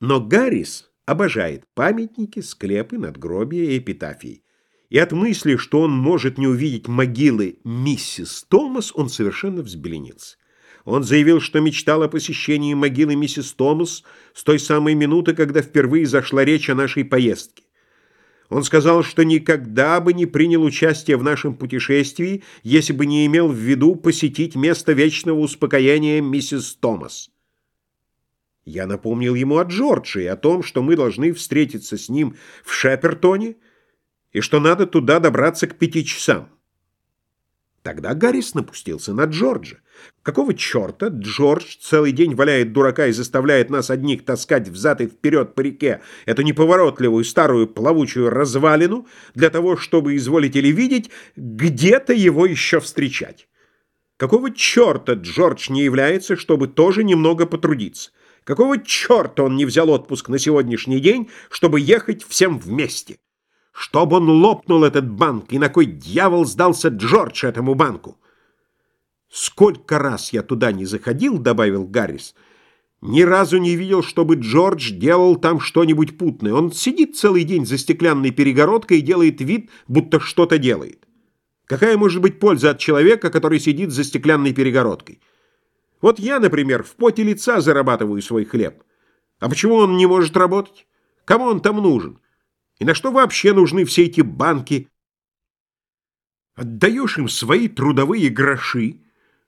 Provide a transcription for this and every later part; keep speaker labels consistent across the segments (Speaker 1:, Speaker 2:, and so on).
Speaker 1: Но Гаррис обожает памятники, склепы, надгробия и эпитафии. И от мысли, что он может не увидеть могилы миссис Томас, он совершенно взбеленился. Он заявил, что мечтал о посещении могилы миссис Томас с той самой минуты, когда впервые зашла речь о нашей поездке. Он сказал, что никогда бы не принял участие в нашем путешествии, если бы не имел в виду посетить место вечного успокоения миссис Томас. Я напомнил ему о Джорджи и о том, что мы должны встретиться с ним в Шепертоне и что надо туда добраться к пяти часам. Тогда Гаррис напустился на Джорджа. Какого черта Джордж целый день валяет дурака и заставляет нас одних таскать взад и вперед по реке эту неповоротливую старую плавучую развалину для того, чтобы, изволите ли видеть, где-то его еще встречать? Какого черта Джордж не является, чтобы тоже немного потрудиться? Какого черта он не взял отпуск на сегодняшний день, чтобы ехать всем вместе? Чтобы он лопнул этот банк, и на кой дьявол сдался Джордж этому банку? Сколько раз я туда не заходил, добавил Гаррис, ни разу не видел, чтобы Джордж делал там что-нибудь путное. Он сидит целый день за стеклянной перегородкой и делает вид, будто что-то делает. Какая может быть польза от человека, который сидит за стеклянной перегородкой? Вот я, например, в поте лица зарабатываю свой хлеб. А почему он не может работать? Кому он там нужен? И на что вообще нужны все эти банки? Отдаешь им свои трудовые гроши,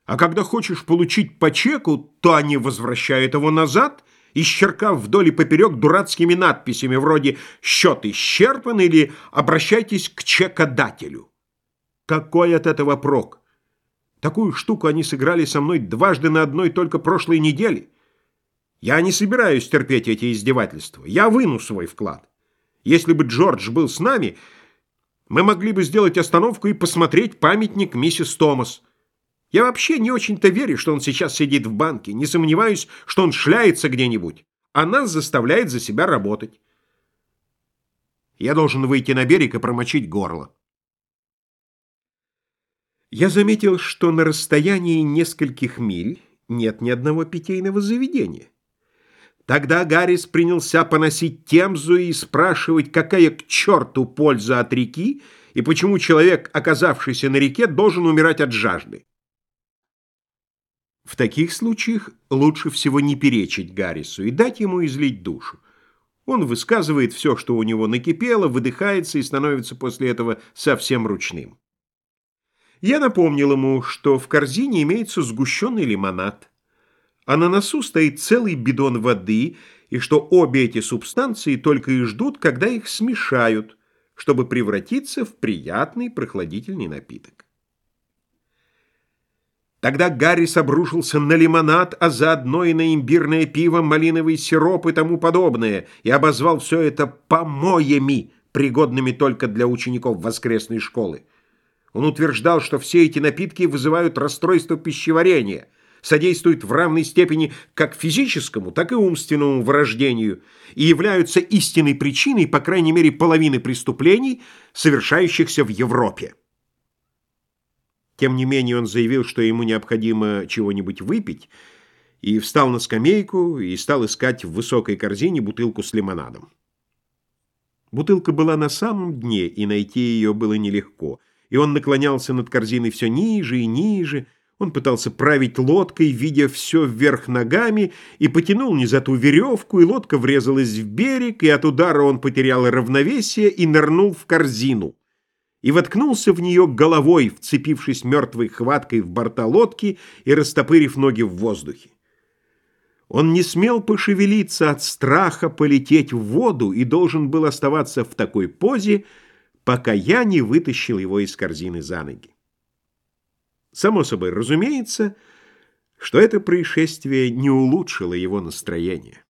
Speaker 1: а когда хочешь получить по чеку, то они возвращают его назад, исчеркав вдоль и поперек дурацкими надписями вроде «Счет исчерпан» или «Обращайтесь к чекодателю». Какой от этого прок? Такую штуку они сыграли со мной дважды на одной только прошлой неделе. Я не собираюсь терпеть эти издевательства. Я выну свой вклад. Если бы Джордж был с нами, мы могли бы сделать остановку и посмотреть памятник миссис Томас. Я вообще не очень-то верю, что он сейчас сидит в банке. Не сомневаюсь, что он шляется где-нибудь. А нас заставляет за себя работать. Я должен выйти на берег и промочить горло. Я заметил, что на расстоянии нескольких миль нет ни одного питейного заведения. Тогда Гаррис принялся поносить Темзу и спрашивать, какая к черту польза от реки и почему человек, оказавшийся на реке, должен умирать от жажды. В таких случаях лучше всего не перечить Гаррису и дать ему излить душу. Он высказывает все, что у него накипело, выдыхается и становится после этого совсем ручным. Я напомнил ему, что в корзине имеется сгущенный лимонад, а на носу стоит целый бидон воды, и что обе эти субстанции только и ждут, когда их смешают, чтобы превратиться в приятный прохладительный напиток. Тогда Гаррис обрушился на лимонад, а заодно и на имбирное пиво, малиновый сироп и тому подобное, и обозвал все это помоями, пригодными только для учеников воскресной школы. Он утверждал, что все эти напитки вызывают расстройство пищеварения, содействуют в равной степени как физическому, так и умственному вырождению и являются истинной причиной, по крайней мере, половины преступлений, совершающихся в Европе. Тем не менее он заявил, что ему необходимо чего-нибудь выпить, и встал на скамейку и стал искать в высокой корзине бутылку с лимонадом. Бутылка была на самом дне, и найти ее было нелегко – и он наклонялся над корзиной все ниже и ниже. Он пытался править лодкой, видя все вверх ногами, и потянул не за ту веревку, и лодка врезалась в берег, и от удара он потерял равновесие и нырнул в корзину. И воткнулся в нее головой, вцепившись мертвой хваткой в борта лодки и растопырив ноги в воздухе. Он не смел пошевелиться от страха полететь в воду и должен был оставаться в такой позе, пока я не вытащил его из корзины за ноги. Само собой, разумеется, что это происшествие не улучшило его настроение.